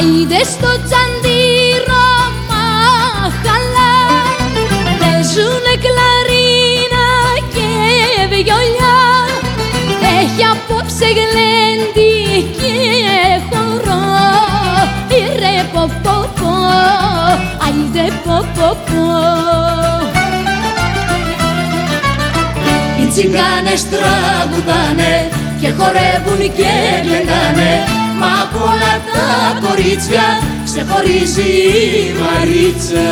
Άιντε στο τσαντήρο μαχαλά Παίζουνε κλαρίνα και βιολιά. Έχει απόψε γλέντι και χορό Ρε πω πω πω, άιντε πω πω πω Οι τσιγκάνες τραγουδάνε και χορεύουν και γλεντάνε κορίτσια ξεχωρίζει η Μαρίτσα.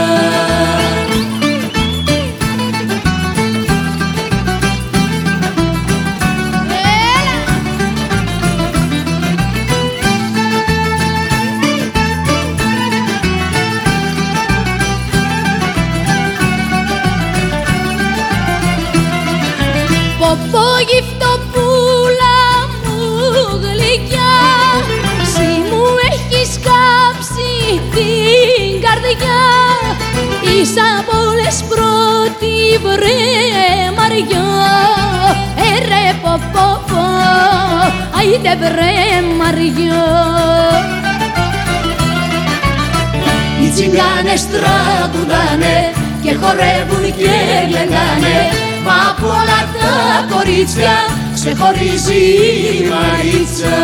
Ποπό Είσαι από όλες πρώτη βρε Μαριά. Ε ρε πω πω πω, άιντε βρε Μαριά. Οι τσιγκάνες τραγουδάνε και χορεύουν και γλεντάνε Μα από όλα τα κορίτσια ξεχωρίζει η Μαρίτσα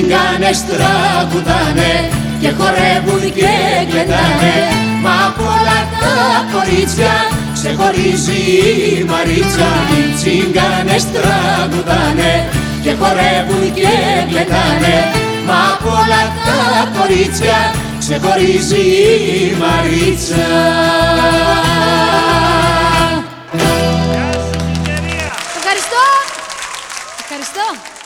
τσιγκάνες τραγουδάνε και χορεύουν και γλεντάνε Μα από όλα τα κορίτσια ξεχωρίζει η Μαρίτσα Οι τσιγκάνες τραγουδάνε και χορεύουν και γλεντάνε Μα από όλα τα κορίτσια ξεχωρίζει η Μαρίτσα Ευχαριστώ! Ευχαριστώ!